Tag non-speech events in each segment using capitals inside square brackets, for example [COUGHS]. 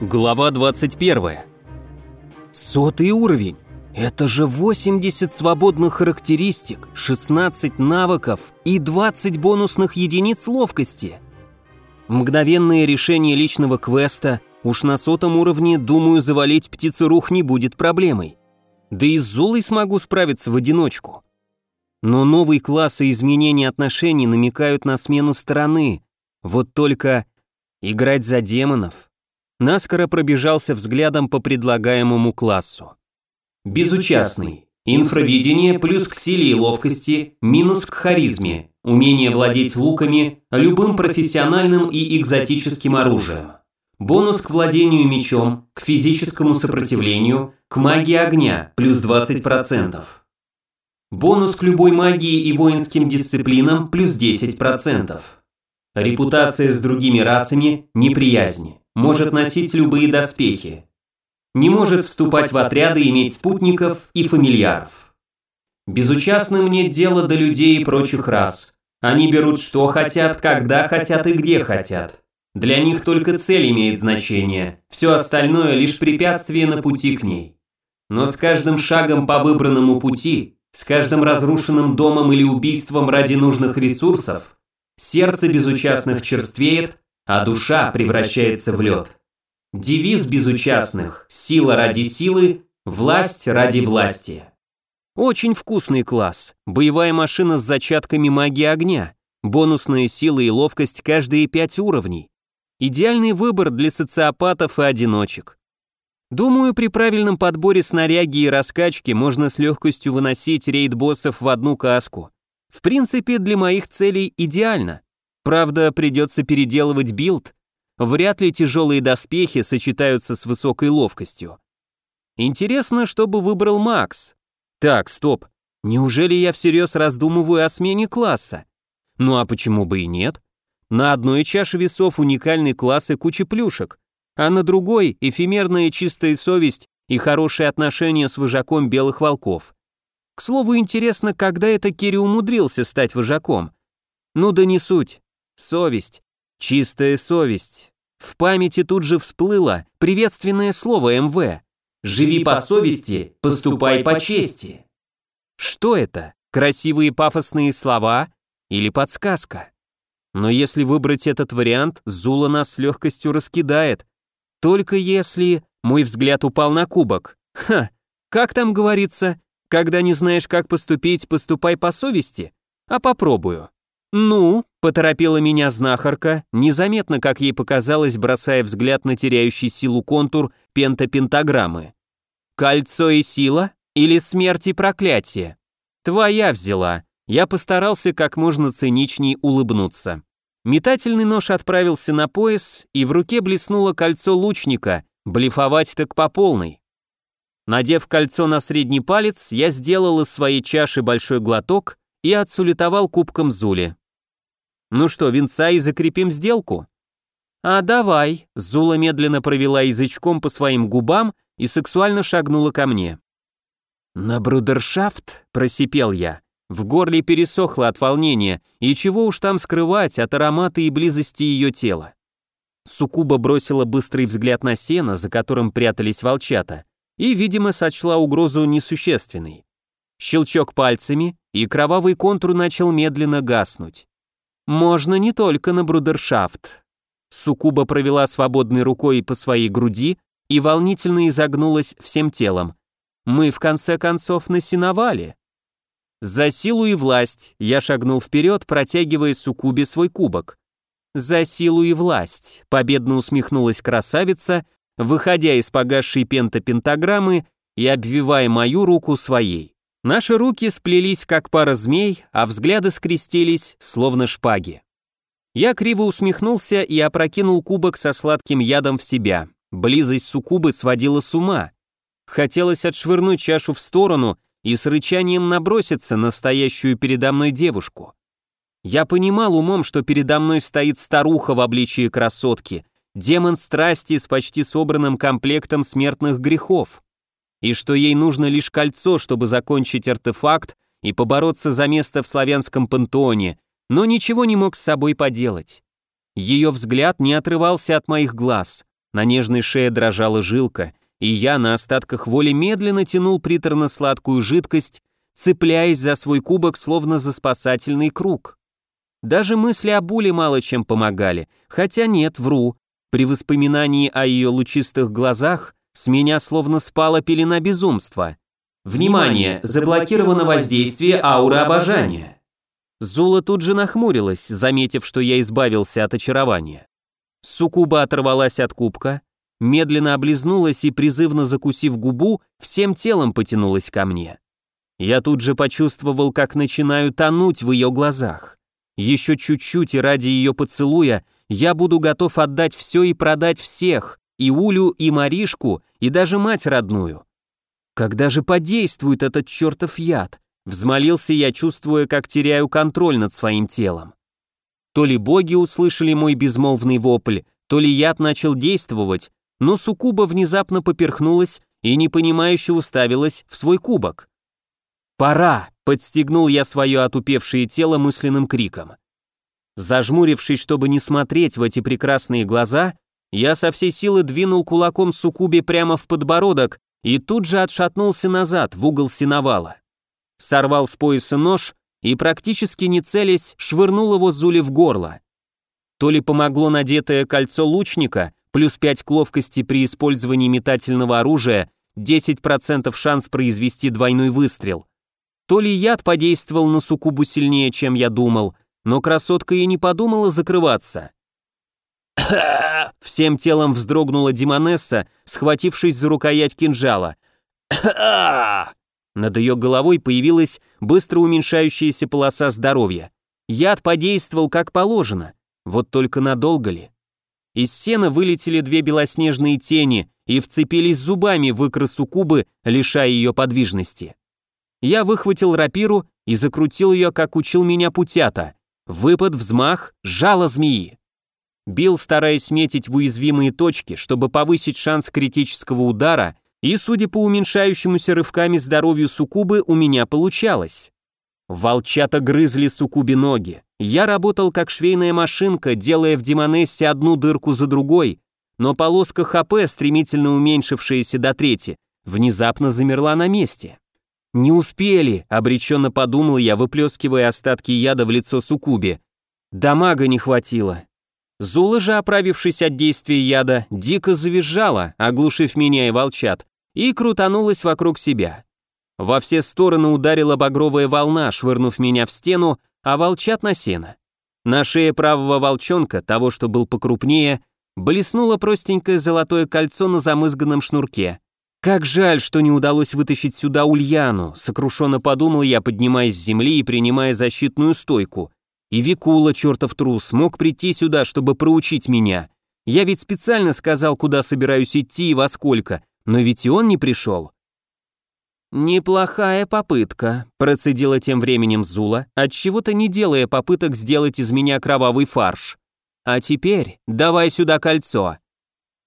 Глава 21. Сотый уровень. Это же 80 свободных характеристик, 16 навыков и 20 бонусных единиц ловкости. Мгновенное решение личного квеста, уж на сотом уровне, думаю, завалить птицерух не будет проблемой. Да и с Зулой смогу справиться в одиночку. Но новый класс и изменение отношений намекают на смену стороны. Вот только играть за демонов наскоро пробежался взглядом по предлагаемому классу. Безучастный. Инфровидение плюс к силе и ловкости, минус к харизме. Умение владеть луками, любым профессиональным и экзотическим оружием. Бонус к владению мечом, к физическому сопротивлению, к магии огня, плюс 20%. Бонус к любой магии и воинским дисциплинам, плюс 10%. Репутация с другими расами, неприязнь может носить любые доспехи. Не может вступать в отряды, иметь спутников и фамильяров. Безучастным нет дела до людей и прочих рас. Они берут что хотят, когда хотят и где хотят. Для них только цель имеет значение, все остальное лишь препятствие на пути к ней. Но с каждым шагом по выбранному пути, с каждым разрушенным домом или убийством ради нужных ресурсов, сердце безучастных черствеет, а душа превращается в лед. Девиз безучастных – сила ради силы, власть ради власти. Очень вкусный класс, боевая машина с зачатками магии огня, бонусная сила и ловкость каждые пять уровней. Идеальный выбор для социопатов и одиночек. Думаю, при правильном подборе снаряги и раскачки можно с легкостью выносить рейд-боссов в одну каску. В принципе, для моих целей идеально. Правда, придется переделывать билд. Вряд ли тяжелые доспехи сочетаются с высокой ловкостью. Интересно, что бы выбрал Макс. Так, стоп. Неужели я всерьез раздумываю о смене класса? Ну а почему бы и нет? На одной чаше весов уникальный класс и куча плюшек, а на другой – эфемерная чистая совесть и хорошие отношения с вожаком белых волков. К слову, интересно, когда это Кири умудрился стать вожаком? Ну да не суть. Совесть. Чистая совесть. В памяти тут же всплыло приветственное слово МВ. «Живи по совести, поступай по чести». Что это? Красивые пафосные слова или подсказка? Но если выбрать этот вариант, Зула нас с легкостью раскидает. Только если... Мой взгляд упал на кубок. Ха, как там говорится? Когда не знаешь, как поступить, поступай по совести? А попробую. «Ну?» – поторопила меня знахарка, незаметно, как ей показалось, бросая взгляд на теряющий силу контур пентапентаграммы. «Кольцо и сила? Или смерть и проклятие?» «Твоя взяла». Я постарался как можно циничней улыбнуться. Метательный нож отправился на пояс, и в руке блеснуло кольцо лучника, блефовать так по полной. Надев кольцо на средний палец, я сделал из своей чаши большой глоток и отсулетовал кубком Зуле. Ну что, венца и закрепим сделку? А давай, Зула медленно провела язычком по своим губам и сексуально шагнула ко мне. На брудершафт, просипел я. В горле пересохло от волнения, и чего уж там скрывать от аромата и близости ее тела. Сукуба бросила быстрый взгляд на сено, за которым прятались волчата, и, видимо, сочла угрозу несущественной. Щелчок пальцами, и кровавый контур начал медленно гаснуть. Можно не только на брудершафт. Сукуба провела свободной рукой по своей груди и волнительно изогнулась всем телом. Мы в конце концов насиновали. За силу и власть я шагнул вперед, протягивая Сукубе свой кубок. За силу и власть, победно усмехнулась красавица, выходя из погасшей пентапентаграммы и обвивая мою руку своей. Наши руки сплелись, как пара змей, а взгляды скрестились, словно шпаги. Я криво усмехнулся и опрокинул кубок со сладким ядом в себя. Близость суккубы сводила с ума. Хотелось отшвырнуть чашу в сторону и с рычанием наброситься на стоящую передо мной девушку. Я понимал умом, что передо мной стоит старуха в обличии красотки, демон страсти с почти собранным комплектом смертных грехов и что ей нужно лишь кольцо, чтобы закончить артефакт и побороться за место в славянском пантеоне, но ничего не мог с собой поделать. Ее взгляд не отрывался от моих глаз, На нежной шее дрожала жилка, и я на остатках воли медленно тянул приторно-сладкую жидкость, цепляясь за свой кубок, словно за спасательный круг. Даже мысли о Буле мало чем помогали, хотя нет, вру. При воспоминании о ее лучистых глазах с меня словно спала пелена безумства. Внимание! Заблокировано воздействие ауры обожания. Зула тут же нахмурилась, заметив, что я избавился от очарования. Сукуба оторвалась от кубка, медленно облизнулась и, призывно закусив губу, всем телом потянулась ко мне. Я тут же почувствовал, как начинаю тонуть в ее глазах. Еще чуть-чуть, и ради ее поцелуя я буду готов отдать все и продать всех, и Улю, и Маришку, и даже мать родную. Когда же подействует этот чертов яд? Взмолился я, чувствуя, как теряю контроль над своим телом. То ли боги услышали мой безмолвный вопль, то ли яд начал действовать, но суккуба внезапно поперхнулась и непонимающе уставилась в свой кубок. «Пора!» — подстегнул я свое отупевшее тело мысленным криком. Зажмурившись, чтобы не смотреть в эти прекрасные глаза, я со всей силы двинул кулаком суккубе прямо в подбородок и тут же отшатнулся назад, в угол синовала. Сорвал с пояса нож и, практически не целясь, швырнул его Зуле в горло. То ли помогло надетое кольцо лучника, плюс 5 к ловкости при использовании метательного оружия, 10% шанс произвести двойной выстрел. То ли яд подействовал на суккубу сильнее, чем я думал, но красотка и не подумала закрываться. [COUGHS] Всем телом вздрогнула Димонесса, схватившись за рукоять кинжала. [COUGHS] Над ее головой появилась быстро уменьшающаяся полоса здоровья. Яд подействовал как положено, вот только надолго ли? Из сена вылетели две белоснежные тени и вцепились зубами в икры суккубы, лишая ее подвижности. Я выхватил рапиру и закрутил ее, как учил меня путята. Выпад, взмах, жало змеи. Бил, стараясь метить в уязвимые точки, чтобы повысить шанс критического удара, и, судя по уменьшающемуся рывками здоровью суккубы, у меня получалось. Волчата грызли суккубе ноги. Я работал как швейная машинка, делая в Демонессе одну дырку за другой, но полоска ХП, стремительно уменьшившаяся до трети, внезапно замерла на месте. «Не успели», — обреченно подумал я, выплескивая остатки яда в лицо Сукубе. Дамага не хватило. Зула же, оправившись от действия яда, дико завизжала, оглушив меня и волчат, и крутанулась вокруг себя. Во все стороны ударила багровая волна, швырнув меня в стену, а волчат на сено. На шее правого волчонка, того, что был покрупнее, блеснуло простенькое золотое кольцо на замызганном шнурке. Как жаль, что не удалось вытащить сюда Ульяну, сокрушенно подумал я, поднимаясь с земли и принимая защитную стойку. И Викула, чертов трус, мог прийти сюда, чтобы проучить меня. Я ведь специально сказал, куда собираюсь идти и во сколько, но ведь и он не пришел. «Неплохая попытка», – процедила тем временем Зула, отчего-то не делая попыток сделать из меня кровавый фарш. «А теперь давай сюда кольцо».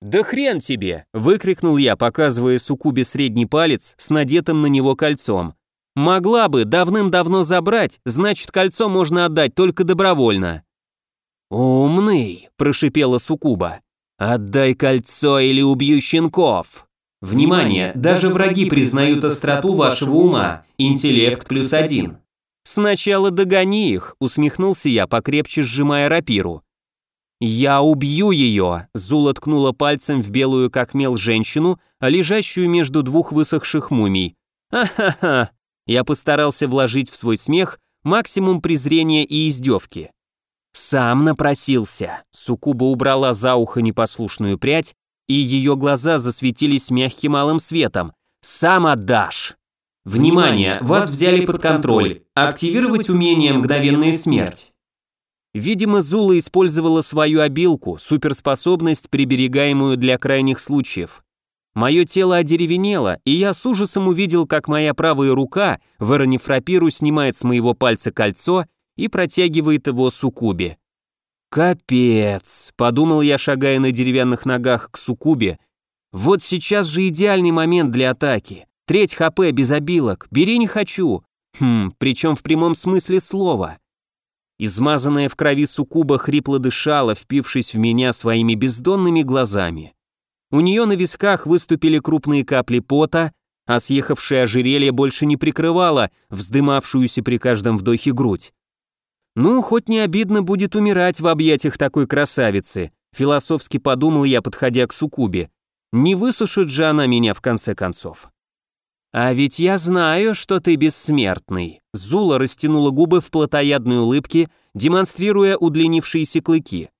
«Да хрен тебе!» – выкрикнул я, показывая Сукубе средний палец с надетым на него кольцом. «Могла бы давным-давно забрать, значит, кольцо можно отдать только добровольно». «Умный!» – прошипела Сукуба. «Отдай кольцо или убью щенков!» Внимание, даже враги признают остроту вашего ума, интеллект плюс один. Сначала догони их, усмехнулся я, покрепче сжимая рапиру. «Я убью ее!» – Зула ткнула пальцем в белую как мел женщину, лежащую между двух высохших мумий. «Ха-ха-ха!» Я постарался вложить в свой смех максимум презрения и издевки. «Сам напросился!» Сукуба убрала за ухо непослушную прядь и ее глаза засветились мягким малым светом. «Сам отдашь!» «Внимание! Вас взяли под контроль. Активировать умение «Мгновенная смерть». Видимо, Зула использовала свою обилку, суперспособность, приберегаемую для крайних случаев. Мое тело одеревенело, и я с ужасом увидел, как моя правая рука, выронив рапиру, снимает с моего пальца кольцо и протягивает его Сукубе. «Капец», — подумал я, шагая на деревянных ногах к суккубе. «Вот сейчас же идеальный момент для атаки. Треть ХП без обилок, бери не хочу». Хм, причем в прямом смысле слова. Измазанная в крови суккуба хрипло дышала, впившись в меня своими бездонными глазами. У нее на висках выступили крупные капли пота, а съехавшее ожерелье больше не прикрывало вздымавшуюся при каждом вдохе грудь. «Ну, хоть не обидно будет умирать в объятиях такой красавицы», философски подумал я, подходя к Сукубе. «Не высушит же она меня в конце концов». «А ведь я знаю, что ты бессмертный», Зула растянула губы в плотоядной улыбке, демонстрируя удлинившиеся клыки.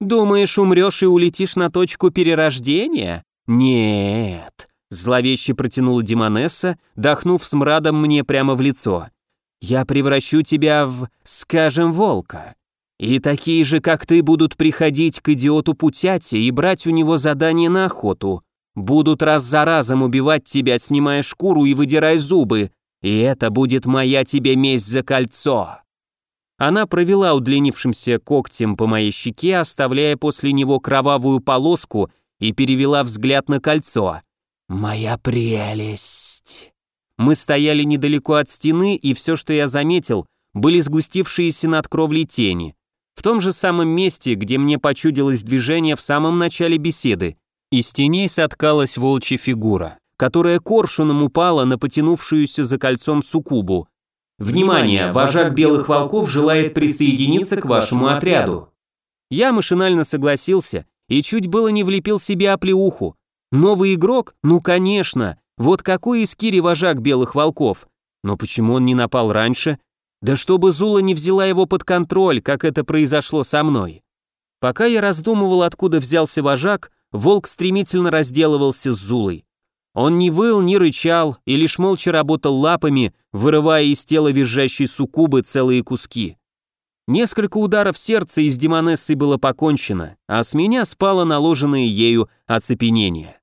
«Думаешь, умрешь и улетишь на точку перерождения? Нет», зловеще протянула Димонесса, дохнув смрадом мне прямо в лицо. «Я превращу тебя в, скажем, волка. И такие же, как ты, будут приходить к идиоту Путяте и брать у него задание на охоту. Будут раз за разом убивать тебя, снимая шкуру и выдирая зубы. И это будет моя тебе месть за кольцо». Она провела удлинившимся когтем по моей щеке, оставляя после него кровавую полоску и перевела взгляд на кольцо. «Моя прелесть!» Мы стояли недалеко от стены, и все, что я заметил, были сгустившиеся над кровлей тени. В том же самом месте, где мне почудилось движение в самом начале беседы. Из теней соткалась волчья фигура, которая коршуном упала на потянувшуюся за кольцом суккубу. «Внимание! Вожак белых волков желает присоединиться к вашему отряду!» Я машинально согласился и чуть было не влепил себе оплеуху. Новый игрок? Ну конечно! Вот какой из Кири вожак белых волков? Но почему он не напал раньше? Да чтобы Зула не взяла его под контроль, как это произошло со мной. Пока я раздумывал, откуда взялся вожак, волк стремительно разделывался с Зулой. Он не выл, не рычал и лишь молча работал лапами, вырывая из тела визжащей суккубы целые куски. Несколько ударов сердца из демонессы было покончено, а с меня спало наложенное ею оцепенение.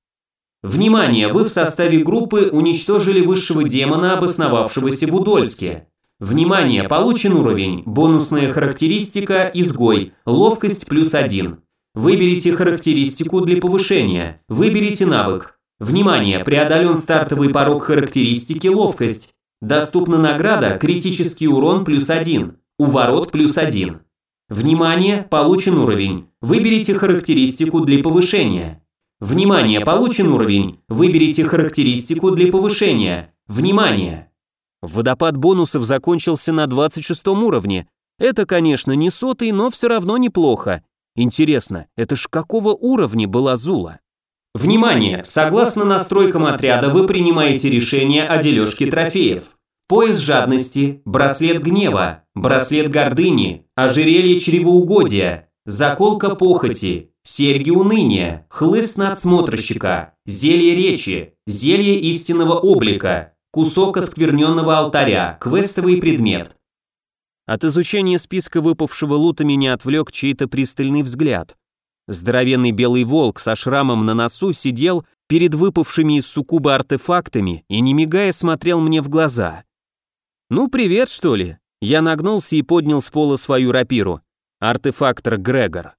Внимание, вы в составе группы уничтожили высшего демона, обосновавшегося в Удольске. Внимание, получен уровень, бонусная характеристика «Изгой», ловкость плюс один. Выберите характеристику для повышения, выберите навык. Внимание, преодолен стартовый порог характеристики «Ловкость». Доступна награда «Критический урон плюс один», «Уворот плюс один». Внимание, получен уровень, выберите характеристику для повышения. Внимание, получен уровень, выберите характеристику для повышения. Внимание! Водопад бонусов закончился на 26 уровне. Это, конечно, не сотый, но все равно неплохо. Интересно, это ж какого уровня была Зула? Внимание! Согласно настройкам отряда вы принимаете решение о дележке трофеев. Пояс жадности, браслет гнева, браслет гордыни, ожерелье чревоугодия, заколка похоти, серьги уныния, хлыст надсмотрщика, зелье речи, зелье истинного облика, кусок оскверненного алтаря, квестовый предмет. От изучения списка выпавшего лута меня отвлек чей-то пристальный взгляд. Здоровенный белый волк со шрамом на носу сидел перед выпавшими из суккуба артефактами и, не мигая, смотрел мне в глаза. «Ну, привет, что ли?» Я нагнулся и поднял с пола свою рапиру. Артефактор Грегор.